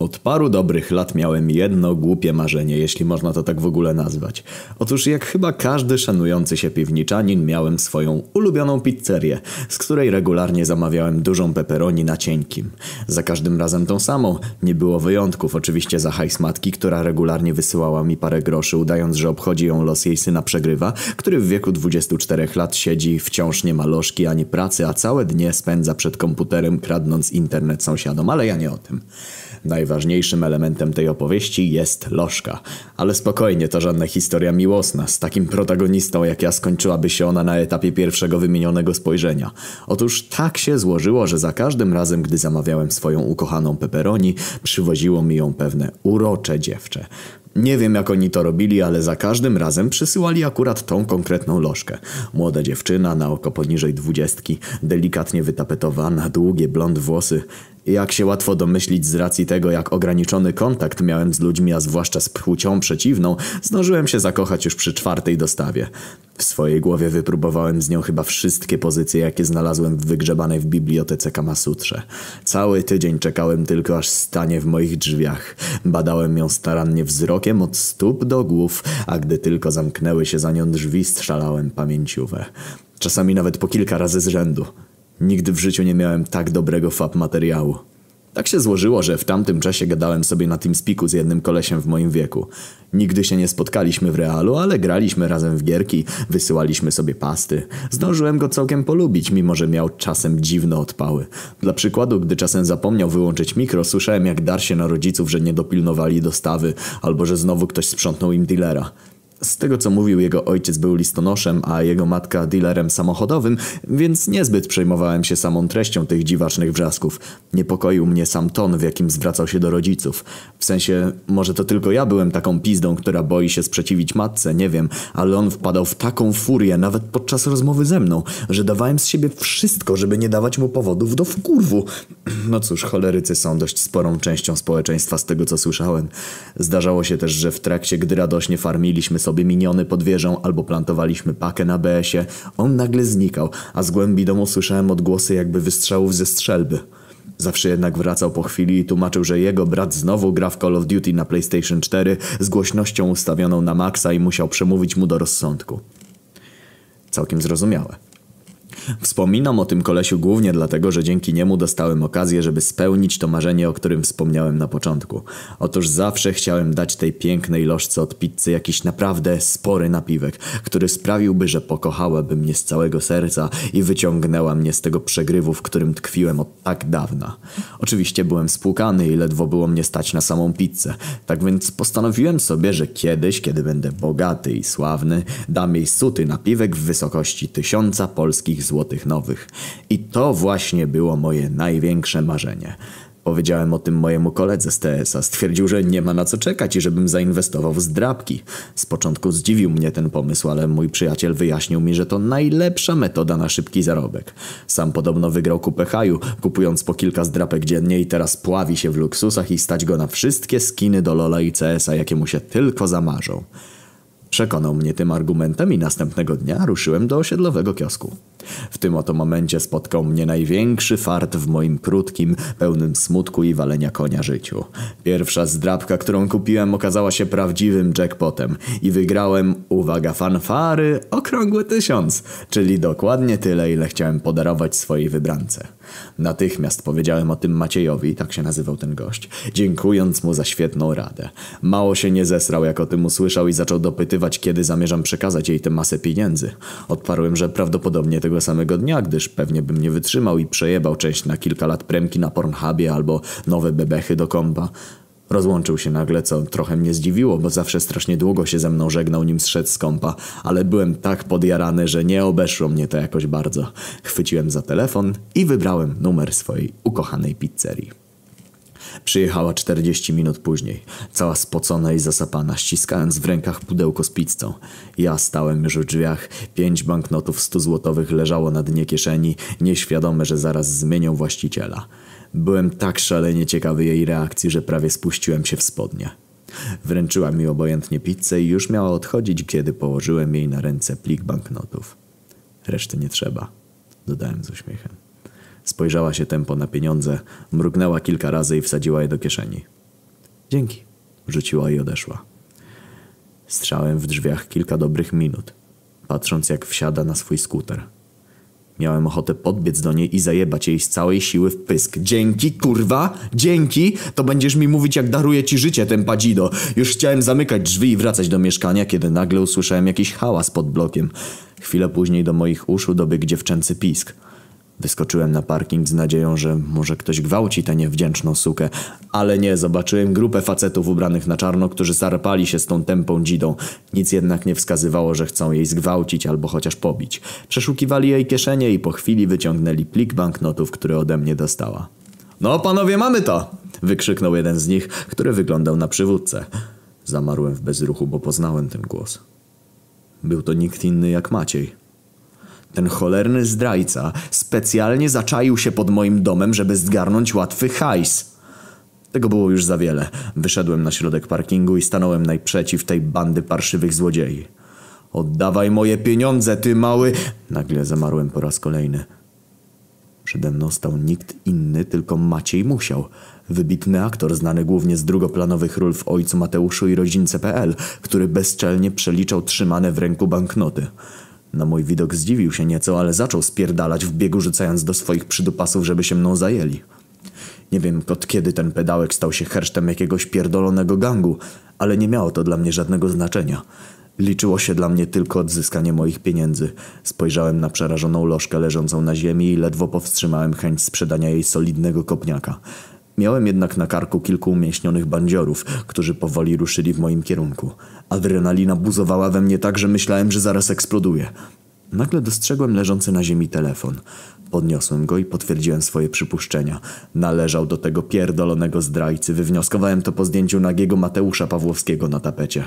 Od paru dobrych lat miałem jedno głupie marzenie, jeśli można to tak w ogóle nazwać. Otóż jak chyba każdy szanujący się piwniczanin miałem swoją ulubioną pizzerię, z której regularnie zamawiałem dużą peperoni na cienkim. Za każdym razem tą samą. Nie było wyjątków, oczywiście za hajs matki, która regularnie wysyłała mi parę groszy, udając, że obchodzi ją los jej syna przegrywa, który w wieku 24 lat siedzi, wciąż nie ma lożki ani pracy, a całe dnie spędza przed komputerem kradnąc internet sąsiadom, ale ja nie o tym. Najważniejszym elementem tej opowieści jest lożka. Ale spokojnie, to żadna historia miłosna. Z takim protagonistą jak ja skończyłaby się ona na etapie pierwszego wymienionego spojrzenia. Otóż tak się złożyło, że za każdym razem, gdy zamawiałem swoją ukochaną peperoni, przywoziło mi ją pewne urocze dziewczę. Nie wiem jak oni to robili, ale za każdym razem przysyłali akurat tą konkretną lożkę. Młoda dziewczyna na oko poniżej dwudziestki, delikatnie wytapetowana, długie blond włosy. Jak się łatwo domyślić z racji tego, jak ograniczony kontakt miałem z ludźmi, a zwłaszcza z płcią przeciwną, zdążyłem się zakochać już przy czwartej dostawie. W swojej głowie wypróbowałem z nią chyba wszystkie pozycje, jakie znalazłem w wygrzebanej w bibliotece Kamasutrze. Cały tydzień czekałem tylko, aż stanie w moich drzwiach. Badałem ją starannie wzrokiem od stóp do głów, a gdy tylko zamknęły się za nią drzwi, strzelałem pamięciówę. Czasami nawet po kilka razy z rzędu. Nigdy w życiu nie miałem tak dobrego fab materiału. Tak się złożyło, że w tamtym czasie gadałem sobie na TeamSpeaku z jednym kolesiem w moim wieku. Nigdy się nie spotkaliśmy w realu, ale graliśmy razem w gierki, wysyłaliśmy sobie pasty. Zdążyłem go całkiem polubić, mimo że miał czasem dziwne odpały. Dla przykładu, gdy czasem zapomniał wyłączyć mikro, słyszałem jak dar się na rodziców, że nie dopilnowali dostawy, albo że znowu ktoś sprzątnął im dealera. Z tego co mówił, jego ojciec był listonoszem, a jego matka dealerem samochodowym, więc niezbyt przejmowałem się samą treścią tych dziwacznych wrzasków. Niepokoił mnie sam ton, w jakim zwracał się do rodziców. W sensie, może to tylko ja byłem taką pizdą, która boi się sprzeciwić matce, nie wiem, ale on wpadał w taką furię, nawet podczas rozmowy ze mną, że dawałem z siebie wszystko, żeby nie dawać mu powodów do wkurwu. No cóż, cholerycy są dość sporą częścią społeczeństwa z tego co słyszałem. Zdarzało się też, że w trakcie, gdy radośnie farmiliśmy sobie sobie miniony pod wieżą albo plantowaliśmy pakę na BS-ie, on nagle znikał, a z głębi domu słyszałem odgłosy jakby wystrzałów ze strzelby. Zawsze jednak wracał po chwili i tłumaczył, że jego brat znowu gra w Call of Duty na PlayStation 4 z głośnością ustawioną na maksa i musiał przemówić mu do rozsądku. Całkiem zrozumiałe. Wspominam o tym kolesiu głównie dlatego, że dzięki niemu dostałem okazję, żeby spełnić to marzenie, o którym wspomniałem na początku. Otóż zawsze chciałem dać tej pięknej lożce od pizzy jakiś naprawdę spory napiwek, który sprawiłby, że pokochałaby mnie z całego serca i wyciągnęła mnie z tego przegrywu, w którym tkwiłem od tak dawna. Oczywiście byłem spłukany i ledwo było mnie stać na samą pizzę, tak więc postanowiłem sobie, że kiedyś, kiedy będę bogaty i sławny, dam jej suty napiwek w wysokości tysiąca polskich złotych nowych. I to właśnie było moje największe marzenie. Powiedziałem o tym mojemu koledze z TS-a. Stwierdził, że nie ma na co czekać i żebym zainwestował w zdrabki. Z początku zdziwił mnie ten pomysł, ale mój przyjaciel wyjaśnił mi, że to najlepsza metoda na szybki zarobek. Sam podobno wygrał kupę haju, kupując po kilka zdrapek dziennie i teraz pławi się w luksusach i stać go na wszystkie skiny do Lola i CS-a, jakie mu się tylko zamarzą. Przekonał mnie tym argumentem i następnego dnia ruszyłem do osiedlowego kiosku. W tym oto momencie spotkał mnie największy fart w moim krótkim, pełnym smutku i walenia konia życiu. Pierwsza zdrabka, którą kupiłem okazała się prawdziwym jackpotem i wygrałem, uwaga fanfary, okrągły tysiąc, czyli dokładnie tyle, ile chciałem podarować swojej wybrance. Natychmiast powiedziałem o tym Maciejowi, tak się nazywał ten gość, dziękując mu za świetną radę. Mało się nie zesrał, jak o tym usłyszał i zaczął dopytywać, kiedy zamierzam przekazać jej tę masę pieniędzy. Odparłem, że prawdopodobnie tego samego dnia, gdyż pewnie bym nie wytrzymał i przejebał część na kilka lat premki na Pornhubie albo nowe bebechy do kompa. Rozłączył się nagle, co trochę mnie zdziwiło, bo zawsze strasznie długo się ze mną żegnał, nim zszedł z kompa, ale byłem tak podjarany, że nie obeszło mnie to jakoś bardzo. Chwyciłem za telefon i wybrałem numer swojej ukochanej pizzerii. Przyjechała 40 minut później, cała spocona i zasapana, ściskając w rękach pudełko z pizzą. Ja stałem już w drzwiach, pięć banknotów 100 złotowych leżało na dnie kieszeni, nieświadome, że zaraz zmienią właściciela. Byłem tak szalenie ciekawy jej reakcji, że prawie spuściłem się w spodnie. Wręczyła mi obojętnie pizzę i już miała odchodzić, kiedy położyłem jej na ręce plik banknotów. Reszty nie trzeba, dodałem z uśmiechem. Spojrzała się tempo na pieniądze, mrugnęła kilka razy i wsadziła je do kieszeni. Dzięki, rzuciła i odeszła. Strzałem w drzwiach kilka dobrych minut, patrząc jak wsiada na swój skuter. Miałem ochotę podbiec do niej i zajebać jej z całej siły w pysk. Dzięki, kurwa, dzięki! To będziesz mi mówić, jak daruję ci życie, ten padzido. Już chciałem zamykać drzwi i wracać do mieszkania, kiedy nagle usłyszałem jakiś hałas pod blokiem. Chwilę później do moich uszu dobiegł dziewczęcy pisk. Wyskoczyłem na parking z nadzieją, że może ktoś gwałci tę niewdzięczną sukę, ale nie, zobaczyłem grupę facetów ubranych na czarno, którzy zarpali się z tą tępą dzidą. Nic jednak nie wskazywało, że chcą jej zgwałcić albo chociaż pobić. Przeszukiwali jej kieszenie i po chwili wyciągnęli plik banknotów, które ode mnie dostała. No panowie, mamy to! wykrzyknął jeden z nich, który wyglądał na przywódcę. Zamarłem w bezruchu, bo poznałem ten głos. Był to nikt inny jak Maciej. Ten cholerny zdrajca specjalnie zaczaił się pod moim domem, żeby zgarnąć łatwy hajs. Tego było już za wiele. Wyszedłem na środek parkingu i stanąłem najprzeciw tej bandy parszywych złodziei. Oddawaj moje pieniądze, ty mały... Nagle zamarłem po raz kolejny. Przede mną stał nikt inny, tylko Maciej Musiał. Wybitny aktor, znany głównie z drugoplanowych ról w Ojcu Mateuszu i Rodzince.pl, który bezczelnie przeliczał trzymane w ręku banknoty. Na mój widok zdziwił się nieco, ale zaczął spierdalać w biegu, rzucając do swoich przydupasów, żeby się mną zajęli. Nie wiem od kiedy ten pedałek stał się hersztem jakiegoś pierdolonego gangu, ale nie miało to dla mnie żadnego znaczenia. Liczyło się dla mnie tylko odzyskanie moich pieniędzy. Spojrzałem na przerażoną lożkę leżącą na ziemi i ledwo powstrzymałem chęć sprzedania jej solidnego kopniaka. Miałem jednak na karku kilku umieśnionych bandziorów, którzy powoli ruszyli w moim kierunku. Adrenalina buzowała we mnie tak, że myślałem, że zaraz eksploduje. Nagle dostrzegłem leżący na ziemi telefon. Podniosłem go i potwierdziłem swoje przypuszczenia. Należał do tego pierdolonego zdrajcy. Wywnioskowałem to po zdjęciu nagiego Mateusza Pawłowskiego na tapecie.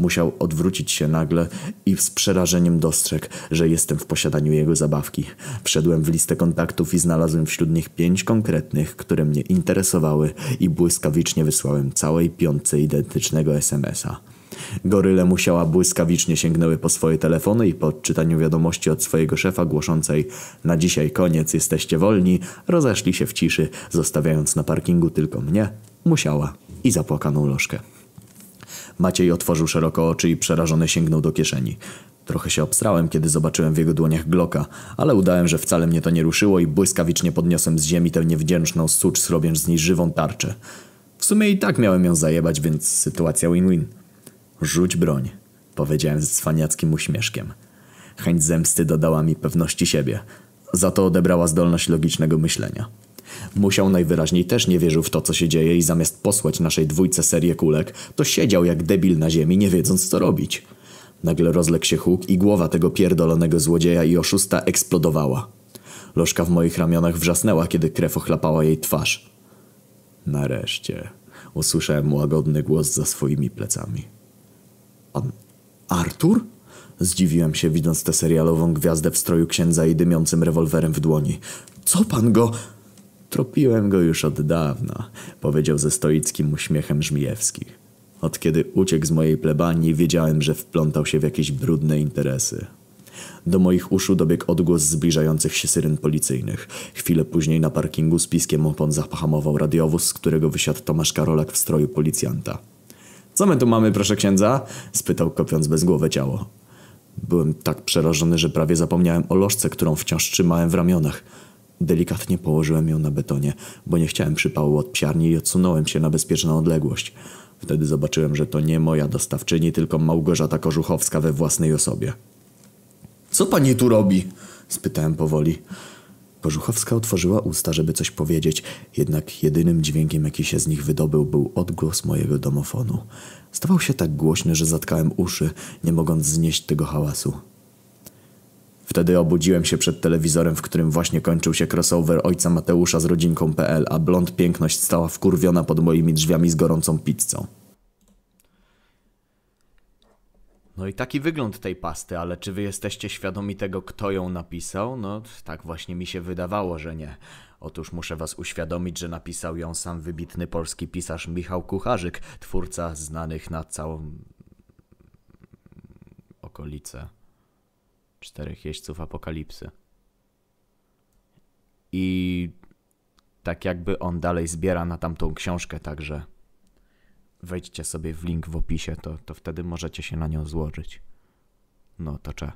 Musiał odwrócić się nagle i z przerażeniem dostrzegł, że jestem w posiadaniu jego zabawki. Wszedłem w listę kontaktów i znalazłem wśród nich pięć konkretnych, które mnie interesowały i błyskawicznie wysłałem całej piątce identycznego SMS-a. Goryle musiała błyskawicznie sięgnęły po swoje telefony i po odczytaniu wiadomości od swojego szefa głoszącej na dzisiaj koniec, jesteście wolni, rozeszli się w ciszy, zostawiając na parkingu tylko mnie, musiała i zapłakaną lożkę. Maciej otworzył szeroko oczy i przerażony sięgnął do kieszeni. Trochę się obstrałem, kiedy zobaczyłem w jego dłoniach Glocka, ale udałem, że wcale mnie to nie ruszyło i błyskawicznie podniosłem z ziemi tę niewdzięczną sucz, zrobiąc z niej żywą tarczę. W sumie i tak miałem ją zajebać, więc sytuacja win-win. Rzuć broń, powiedziałem z cwaniackim uśmieszkiem. Chęć zemsty dodała mi pewności siebie. Za to odebrała zdolność logicznego myślenia. Musiał najwyraźniej też nie wierzył w to, co się dzieje i zamiast posłać naszej dwójce serię kulek, to siedział jak debil na ziemi, nie wiedząc co robić. Nagle rozległ się huk i głowa tego pierdolonego złodzieja i oszusta eksplodowała. Lożka w moich ramionach wrzasnęła, kiedy krew ochlapała jej twarz. Nareszcie usłyszałem łagodny głos za swoimi plecami. Pan Artur? Zdziwiłem się, widząc tę serialową gwiazdę w stroju księdza i dymiącym rewolwerem w dłoni. Co pan go... Tropiłem go już od dawna, powiedział ze stoickim uśmiechem Żmijewski. Od kiedy uciekł z mojej plebanii, wiedziałem, że wplątał się w jakieś brudne interesy. Do moich uszu dobiegł odgłos zbliżających się syryn policyjnych. Chwilę później na parkingu z piskiem opon zahamował radiowóz, z którego wysiadł Tomasz Karolak w stroju policjanta. Co my tu mamy, proszę księdza? spytał kopiąc bezgłowe ciało. Byłem tak przerażony, że prawie zapomniałem o lożce, którą wciąż trzymałem w ramionach. Delikatnie położyłem ją na betonie, bo nie chciałem przypału od psiarni i odsunąłem się na bezpieczną odległość. Wtedy zobaczyłem, że to nie moja dostawczyni, tylko Małgorzata Kożuchowska we własnej osobie. Co pani tu robi? spytałem powoli. Kożuchowska otworzyła usta, żeby coś powiedzieć, jednak jedynym dźwiękiem, jaki się z nich wydobył, był odgłos mojego domofonu. Stawał się tak głośny, że zatkałem uszy, nie mogąc znieść tego hałasu. Wtedy obudziłem się przed telewizorem, w którym właśnie kończył się crossover ojca Mateusza z rodzinką.pl, a blond piękność stała wkurwiona pod moimi drzwiami z gorącą pizzą. No i taki wygląd tej pasty, ale czy wy jesteście świadomi tego, kto ją napisał? No, tak właśnie mi się wydawało, że nie. Otóż muszę was uświadomić, że napisał ją sam wybitny polski pisarz Michał Kucharzyk, twórca znanych na całą okolicę czterech jeźdźców apokalipsy. I tak jakby on dalej zbiera na tamtą książkę, także wejdźcie sobie w link w opisie, to, to wtedy możecie się na nią złożyć. No to cze.